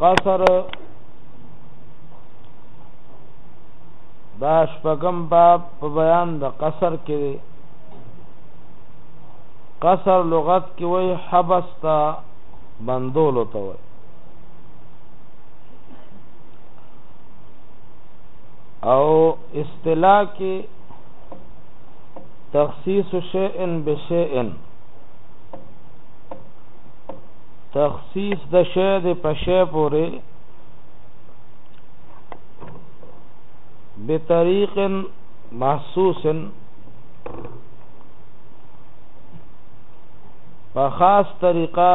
قصر دا شپږم باب په بیان د قصر کې دی قصر لغت کې وای حبس تا بندول ته وای او اصطلاح کې تخصیص شیء بشیء تخصیص د شی د پشه پورې بطریق محسوس په خاص طریقه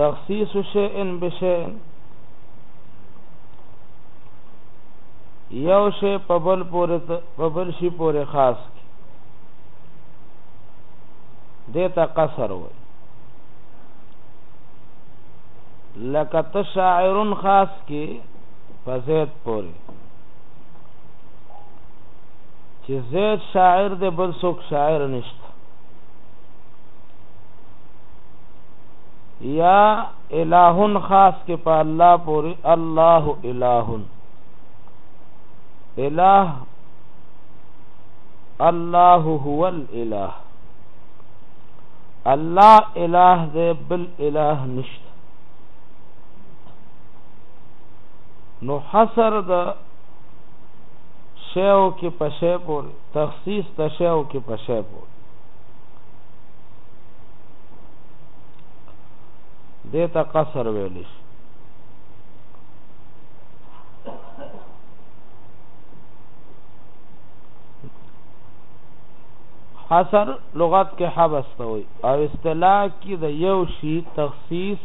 تخصیص شیء بشیء یو شی په بل پورې په بل شی پورې خاص کی دیتا قصر وای لکه تشاعرن خاص کی په زید پورې چې زید شاعر دی بل څوک شاعر نشته یا الہن خاص کې په الله پوری الله الہن الہ الله هو الاله الله الہ دې بل الہ نشته نو حصر د شیو کې پښې پور تخصیص د شیو کې پښې پور دې ته قصر ویل شي حصر لغت کې حبس ته وي او اصطلاح کې د یو شی تخصیص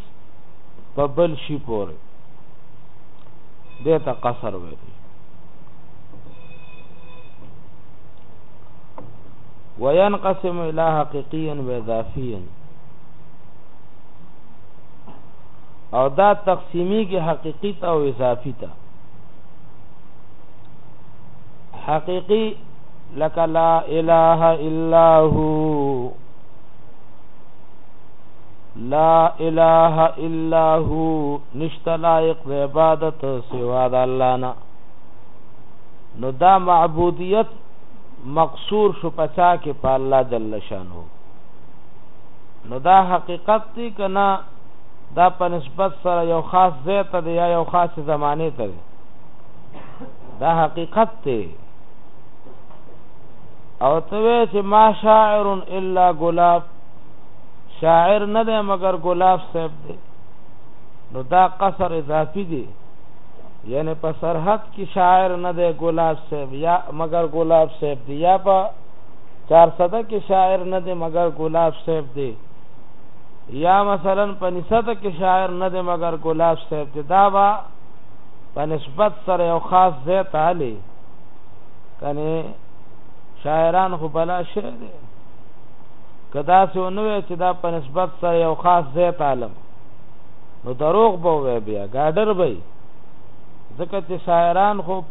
په بل شی پورې دته قصر وي وينقسم الى حقيقيا واضافيا او دا تقسیمی کې حقیقی ته او اضافی ته حقیقی لک لا اله الا هو لا اله الا هو نشتا لایق د عبادت سوا د الله نه نو دا معبودیت مقصور شو پچا کې په الله جل شانو نو دا حقیقت دی که نه دا په نسبت سره یو خاص ځای ته دی یا یو خاص زمانه ته دی دا حقیقت دی او ته وی چې ما شاعر الا ګلاب شاعر نه دی مگر ګلاب صاحب دی نو دا قصر اضافي دی یعنی په سرحد کې شاعر نه دی ګلاب صاحب یا مگر ګلاب صاحب دی یا په چارسده کې شاعر نه دی مګر ګلاب صاحب دی یا مثلا پنسته کې شاعر نه دی مګر ګلاب صاحب دی دا با په نسبت سره یو خاص ځای ته علي کنه شاعران خو بلا شعر دی کدا سه نوې چې دا په نسبت سره یو خاص ځای ته علم نو دروغ به وي بیا ګاډر به ځکه چې شاعران خو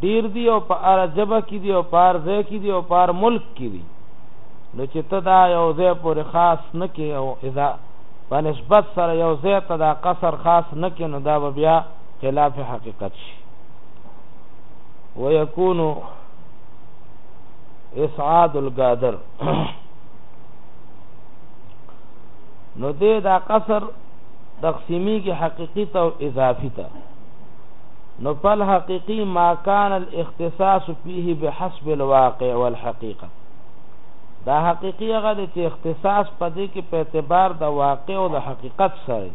ډیر دی او په ار جبه کې دی او په ار ځای کې دی او په ار ملک کې دی نو چې ته دا یو ځای پورې خاص نه کې او اذا په نسبت سره یو ځای ته دا قصر خاص نه کې نو دا به بیا خلاف حقیقت شي ويكون اسعاد القادر نو دې دا قصر تقسیمی کې حقیقی ته او اضافي ته نو پل حقیقی ما کان الاختصاص فيه بحسب الواقع والحقیقه دا حقیقی هغه د چې اختصاص پدې کې په اعتبار د واقع او د حقیقت سره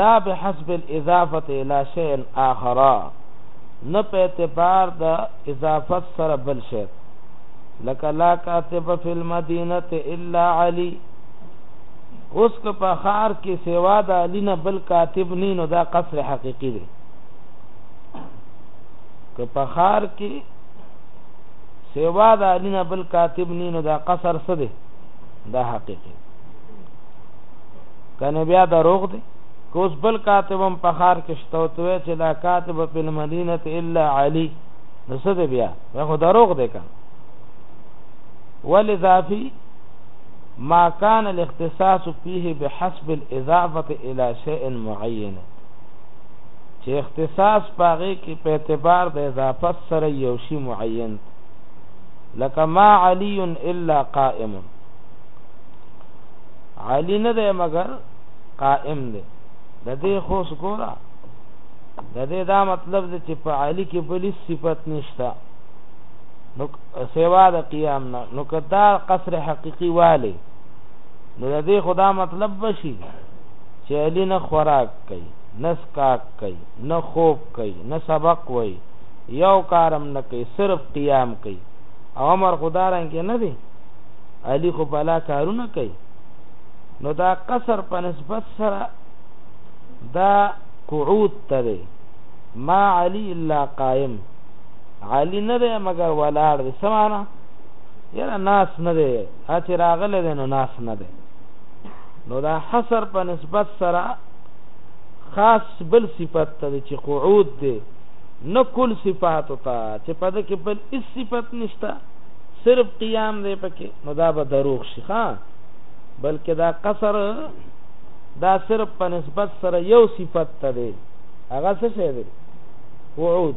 لا بحسب الاضافه الى شيء اخر نه په اعتبار د اضافت سره بل شي لکه لا کاتب فی المدینه الا علی اوس که په ښار کې سوا د علي نه بل کاتب نه نو دا قصر حقیقي دی که په ښار کې سوا د علي نه بل کاتب نه نو دا قصر څه دی دا حقیقي کنه بیا دروغ دی که اوس بل کاتب هم په ښار کې شته او ته چې لا کاتب په المدینه الا علي نو څه دی بیا خو دروغ دی که ولې ضافي ما كان الاختصاص فيه بحسب الاضافه الى شيء معين چې اختصاص پاغه کې په اعتبار د اضافت سره یو شی معین لکه ما علی الا قائم علی نه ده مگر قائم ده د دې خو سکورا د دې دا مطلب چې په علی کې بل صفت نشته نو سوا د قیام نه نو کدا قصر حقيقي والي نو د دې خدا مطلب بشي چې علي نه خوراک کوي نه سکاک کوي نه خوب کوي نه سبق وای یو کارم نه کوي صرف قیام کوي او امر خدا رنګ نه دی علي خو بلا کارونه کوي نو دا قصر په نسبت سره دا قعود تره ما علي الا قائم عالی نه دی مګر ولاړ دی سمانا یره ناس نه دی هڅه راغله دی نو ناس نه دی نو دا حصر په نسبت سره خاص بل صفت ته چې قعود دی نه کل صفات ته چې په دې کې بل هیڅ صفت نشته صرف قیام دی پکې نو دا به دروغ شي ها بلکې دا قصر دا صرف په نسبت سره یو صفت ته دی هغه څه شی دی قعود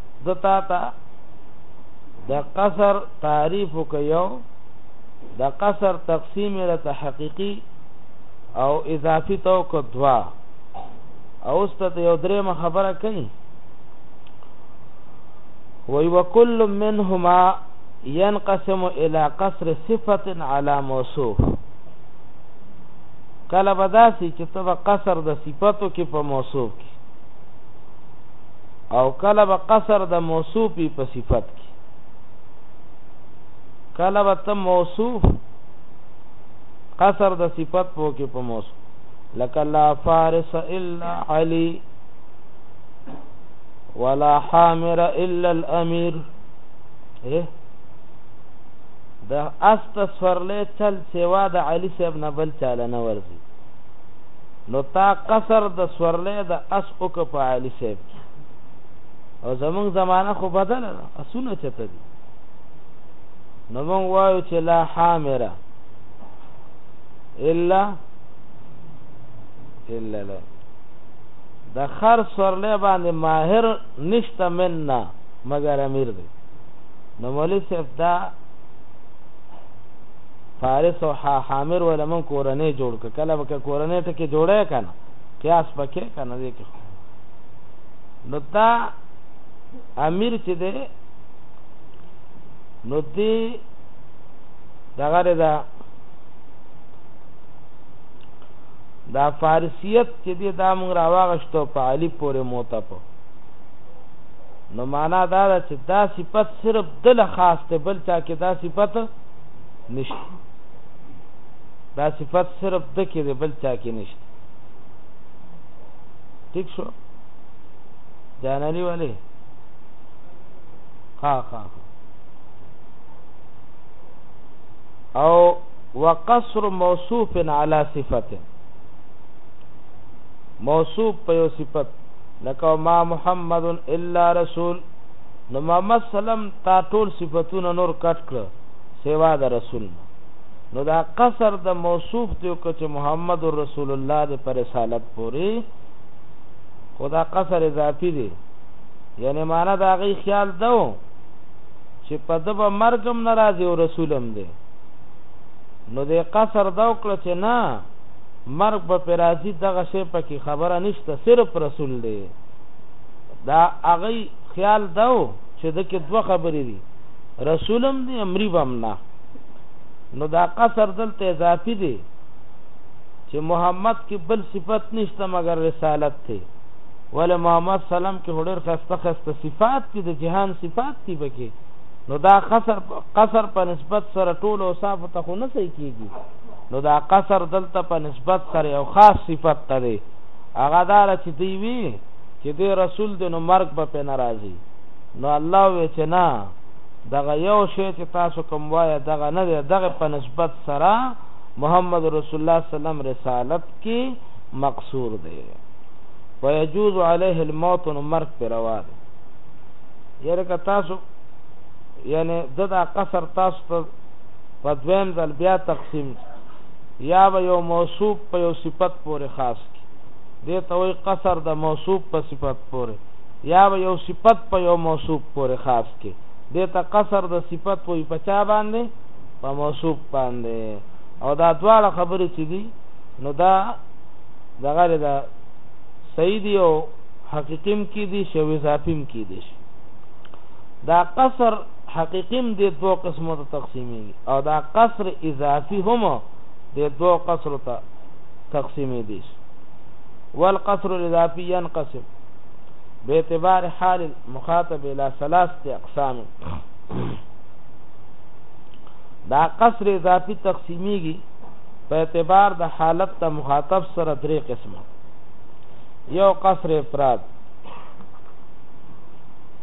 د تا ته د قصر تعریف وکيو د قصر تقسیم را ته حقيقي او اضافي تو کو دوا او است ته یو درې خبره کوي وي وکل منهما ينقسم الى قصر صفه على موصوف کله بداسي چې تب قصر د صفاتو کې په موصوف کې او کله به قصر د موصوفی په صفت کې کله به ته موصوف قصر د صفت په کې په موصوف لکه لا فارس الا علی ولا حامر الا الامير ايه د استصفرلې چل سیوا د علي صاحب نه بل چاله نه ورزي نو تا قصر د سورلې د اس اوکه په عالی صاحب کی او زمون زمانه خو بدل ده اسونه چته دي نو مون وایو چې لا حامره الا الا لا د خر سورلې باندې ماهر نشته مننا مگر امیر دی نو مولوی صاحب دا فارس او حا حامر ویل مونږ کورنې جوړ که کله به که کورنې ټکې جوړې کنه قیاس پکې کنه دې کې خو نو دا امیر چې دی نو دې دغه دا دا فارسیت چې دی دا مونږ راواغشتو په علی پورې موته په نو معنا دا ده چې دا صفت صرف دل خاص ته بل چا کې دا صفت نشته دا صفت صرف د کې دی بل چا کې نشته ٹھیک شو جانانی والے ها ها او وقصر موصوف علی صفته موصوف په یو صفت لکه ما محمد الا رسول نو محمد سلام تا ټول صفاتونه نور کټ کړ سیوا د رسول نه نو دا قصر د موصوف دی او کچ محمد رسول الله د پر رسالت پوری خدا قصر اضافي دی یعنی معنا دا غي خیال دو چې په دبا مرګم ناراضي او رسولم دی نو د قصر دا وکړ چې نه مرګ په پرازي دغه شی پکې خبره نشته صرف رسول دی دا هغه خیال داو چې د کې دوه خبرې دي رسولم دی امری بم نه نو دا قصر دلته اضافي دی چې محمد کې بل صفت نشته مګر رسالت ته ول محمد سلام کې هډر خسته خسته صفات دي د جهان صفات دي بګي نو دا قصر قصر په نسبت سره ټول اوصاف ته خو نه صحیح کیږي نو دا قصر دلته په نسبت سره یو خاص صفت ته دی هغه دار چې دی وی چې دی رسول د نو مرګ به په ناراضي نو الله وی چې نه دغه یو شی چې تاسو کوم وای دغه نه دی دغه په نسبت سره محمد رسول الله سلام رسالت کې مقصور دی ويجوز عليه الموت نو مرګ پر روا دی یره که تاسو یعنی دغه قصر تاسو ته په دویم ځل بیا تقسیم یا به یو موصوف په یو صفت پورې خاص کړي، دې ته وايي قصر د موصوف په صفت پورې، يا به يو صفت په يو موصوف پورې خاص کړي، دې ته قصر د صفت وايي، په چا باندې؟ په موصوف باندې، او دا دواړه خبرې چې دي نو دا دغه دا صحیح دی او حقیقیم کې دي شی او اضافیم کې دي شي دا قصر حقیقیم د دوه قسمو ته تقسیمېږي او دا قصر اضافي هم د دوه قصر ته تقسیمېدی شي والقصر الاضافي ينقسم باعتبار حال المخاطب الى ثلاثه اقسام دا قصر اضافي تقسیمیږي په اعتبار د حالت د مخاطب سره درې قسمه یو قصر افراد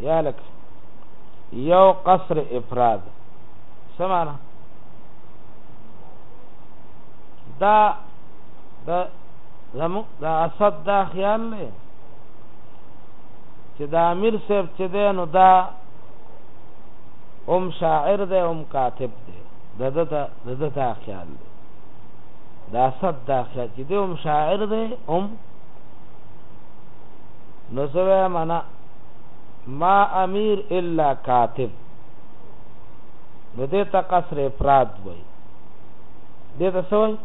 یا لک یو قصر افراد سمانه دا د زمو د اسد دا خیال لې چې دا امیر صاحب چې دی نو دا هم شاعر دی هم کاتب دی د دته د دته خیال دی دا اسد دا خیال چې دی هم شاعر دی هم نو زوی معنا ما امیر الا کاتب نو دې ته قصر افراد وای دې ته سوې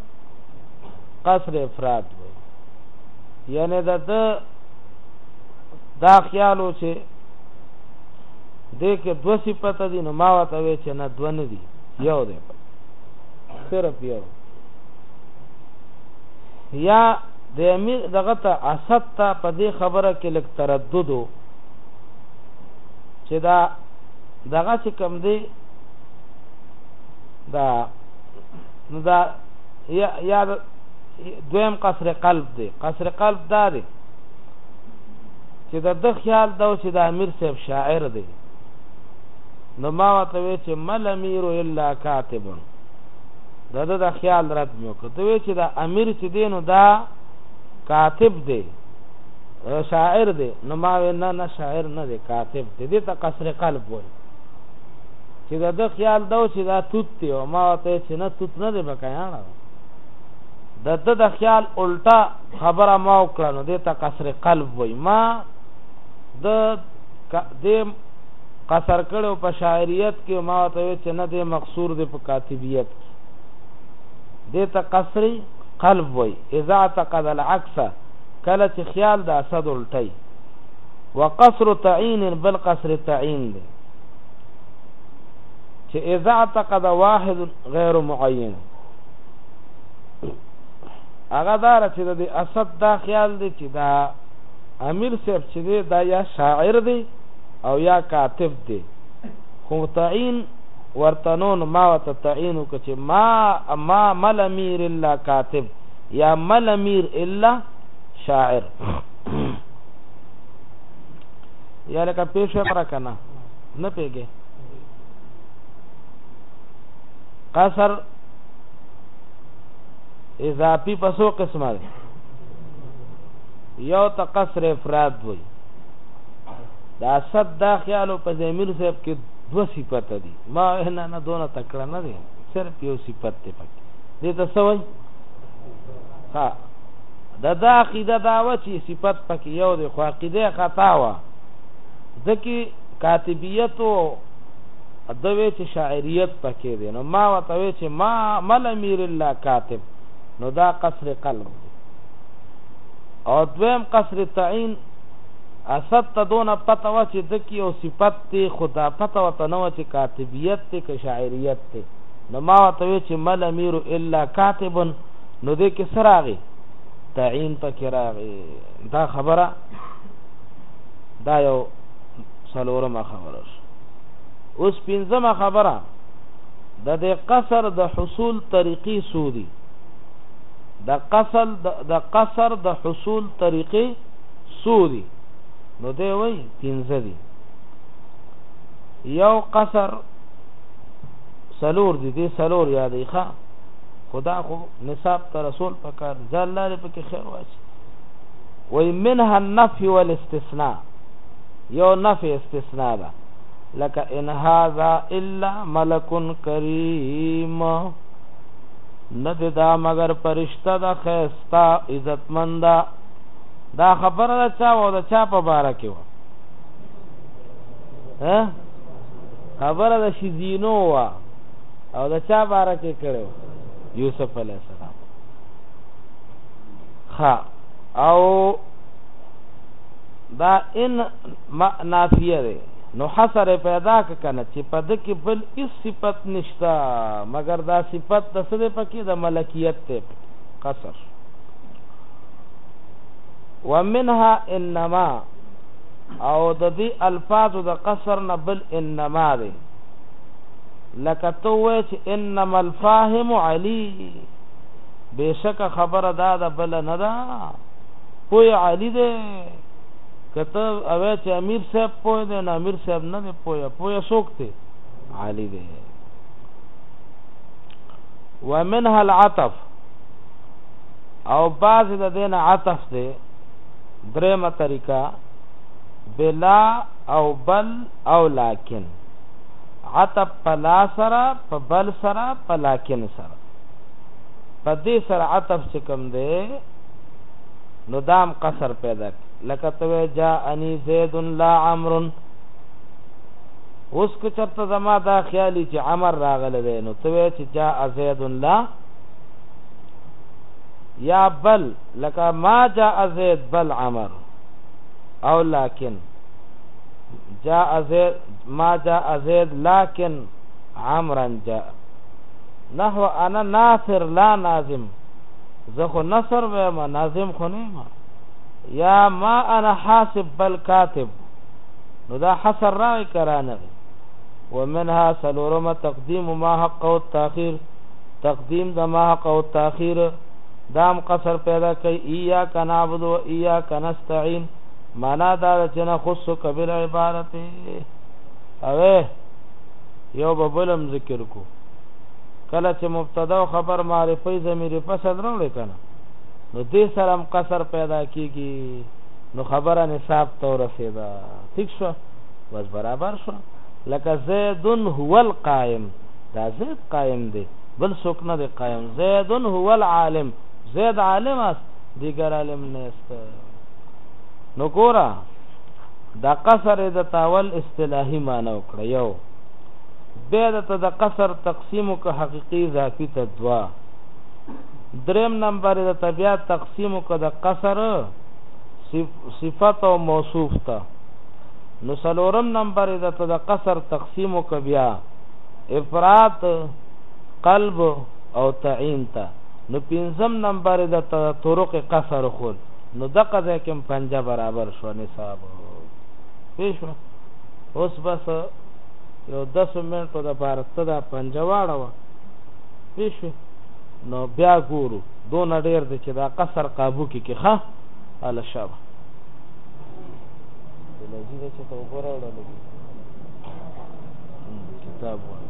قصر افراد وي یعنی د دا خیال و چې دې کې دو صفات دي نو ما وته وی چې نه دو نه دي یو دی صرف یو یا د امیر دغه ته اسد ته په دې خبره کې لک تردد چې دا دغه چې کم دی دا نو دا یا یا دویم قصر قلب دی قصر قلب دا دی چې د د خیال دا چې د امیر صاحب شاعر دی نو ما ته وی چې مل امیر الا کاتب دا د د خیال رد مې وکړ ته وی چې دا امیر چې دی نو دا کاتب دی شاعر دی نو ما وی نه نه شاعر نه دی کاتب دی دې ته قصر قلب وایي چې د ده خیال دا و چې دا توت دی او ما ورته ویل چې نه توت نه دی بکیاڼه ده د ده د خیال الټا خبره ما وکړه نو دې ته قصر قلب وای ما د دې قصر کړو په شاعریت کې ما ته چې نه دې مقصور دې په کاتبیت دې ته قصر قلب وای اذا اعتقد العكس کله چې خیال د اسد الټي وقصر تعین بل قصر تعین دی چې اذا اعتقد واحد غیر معین هغه دار چې د اسد دا خیال دی چې دا امیر صاحب چې دی دا یا شاعر دی او یا کاتب دی خو تعین ورتنون ما وته تعین وکړي ما ما مل امیر الا کاتب یا مل امیر الا شاعر یا لکه پیښه پر کنه نه پیګه قصر اضافي پسو قسمه ده یو تقصر افراد وي دا صد دا خیالو په زمیر صاحب کې دو صفت دي ما نه نه دونه تکړه نه دي صرف یو صفت ته پکې دې ته سوي ها دا دا عقیده دا و چې صفت پکې یو دی خو عقیده خطا وه ځکه کاتبیت او دوی چې شاعریت پکې دی نو ما وتوي چې ما مل امیر الله کاتب نو دا قصر قلم دی او دویم قصر تعین اسد ته دونه پته و چې دکی او صفت ته خدا پته وته نو چې کاتبیت ته که شاعریت ته نو ما وتوي چې مل امیر الا کاتب نو دې کې سراغي تعین پکې راغی دا خبره دا یو څلورمه خبره شو اوس پنځمه خبره د دې قصر د حصول طریقې څو دي د قصل د قصر د حصول طریقې څو دي نو دی وای پنځه دي یو قصر سلور دي دي سلور یادې ښه خدا خو نصاب ته رسول پکار ځان لارې پکې خیر واچي وایي منها النفی والاستثناء، یو نفی استثناء ده، لکه ان هذا الا ملک کریم، نه دی دا مګر پرشته ده ښایسته عزتمنده. دا خبره ده چا او د چا په باره کې وه خبره د شیزینو وا او د چا باره کې کړو یوسف علی السلام ها او دا ان ما نافیه ده نو حسر پیدا کنه چې په د کې بل هیڅ صفت نشتا مګر دا صفت د څه ده پکې د ملکیت ته قصر ومنها انما او د دې الفاظ د قصر نه بل انما ده لکه تو چې انما الفاهم علی بېشکه خبره دا ده بله نه ده، پوه علي دی، که ته وایې چې امیر صاحب پوه دی، نو امیر صاحب نه دی پوه، پوه څوک دی؟ علي دی. ومنها العطف او بعض د دین عطف دی درېمه طریقه بلا او بل او لکن عطف پلا سره په بل سره په لکن سره په دې سره عطف چې کوم دی نو دام قصر پیدا لکه ته جا انی زید لا عمرو اوس که چرته زما دا خیالي چې عمر راغلی دی نو ته وایې چې جاء زید لا یا بل لکه ما جاء زید بل عمر او لكن جاء زید ما جاء زید لكن عمرا جاء نحو انا ناثر لا ناظم زه خو نثر ویم ناظم خو نه ما یا ما انا حاسب بل کاتب نو دا حصر راوی کرانه ومنها سلورم تقدیم ما حق او تاخير تقدیم د ما حق او تاخير دام قصر پیدا کوي ایا کنابود و ایا کنستعين معنا دا چې نه خصو کبیر عبارت اوه یو ببلم ذکر کو کله چې مبتدا او خبر معرفي ضمیر په سر راوړي کنه نو دې سره هم قصر پیدا کیږي نو خبره نصاب ته ورسېده ٹھیک شو بس برابر شو لکه زید هو القائم دا زید قائم دی بل څوک نه دی قائم زید هو العالم زید عالم است دیگر عالم نیست نو ګورا دا قصر د تاول اصطلاحي معنی وکړ یو بیا ده ته د قصر تقسیم وکړه حقیقي اضافي ته دوه دریم نمبر ده ته بیا تقسیم وکړه د قصر صفت او موصوف ته نو سلورم نمبر ده ته د قصر تقسیم وکړه بیا افراد قلب او تعین ته نو پنځم نمبر ده ته طرق قصر خود نو دغه ځای کې پنجه برابر شو نصاب پیښ اوس بس یو داسو منټو د پاره ته دا پنجه واړوه پوه شوې نو بیا ګورو دونه ډېر دی چې دا قصر قابو کې کې ښه هله شه به لذي ده چې ته اوبه راوړه لږ کتاب وایه